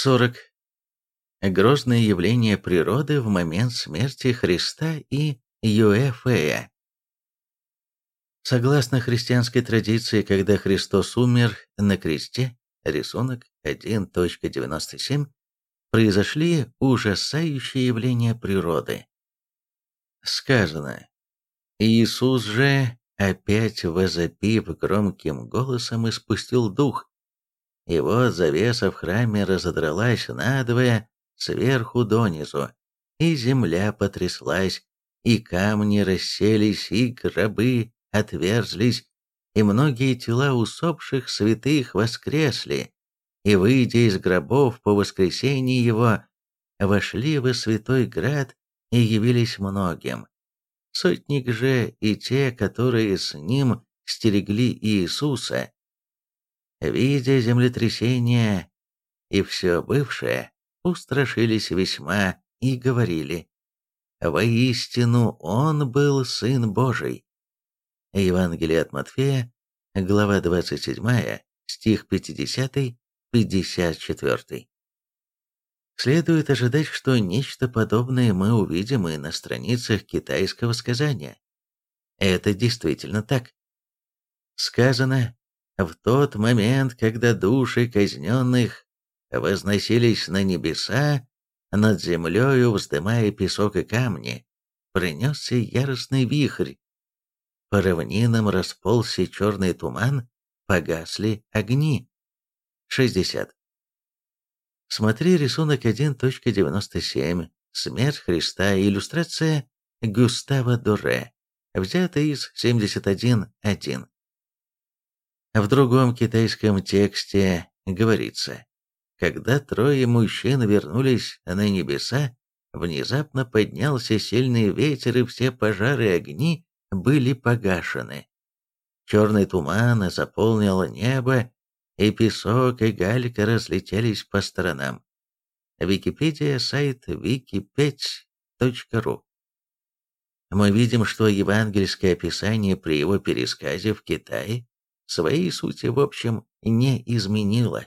40. Грозное явление природы в момент смерти Христа и Юэфея. Согласно христианской традиции, когда Христос умер на кресте, рисунок 1.97, произошли ужасающие явления природы. Сказано, Иисус же, опять возопив громким голосом, испустил дух, и вот завеса в храме разодралась надвое сверху донизу, и земля потряслась, и камни расселись, и гробы отверзлись, и многие тела усопших святых воскресли, и, выйдя из гробов по воскресении его, вошли во святой град и явились многим. Сотник же и те, которые с ним стерегли Иисуса, видя землетрясение и все бывшее, устрашились весьма и говорили, «Воистину Он был Сын Божий». Евангелие от Матфея, глава 27, стих 50-54. Следует ожидать, что нечто подобное мы увидим и на страницах китайского сказания. Это действительно так. Сказано, в тот момент, когда души казненных возносились на небеса, над землею вздымая песок и камни, принесся яростный вихрь. По равнинам расползся черный туман, погасли огни. 60. Смотри рисунок 1.97. Смерть Христа. Иллюстрация Густава Доре. Взята из 71.1. В другом китайском тексте говорится, когда трое мужчин вернулись на небеса, внезапно поднялся сильный ветер, и все пожары и огни были погашены. Черный туман заполнил небо, и песок и галька разлетелись по сторонам. Википедия, сайт wiki5.ru Мы видим, что евангельское описание при его пересказе в Китае своей сути в общем не изменило.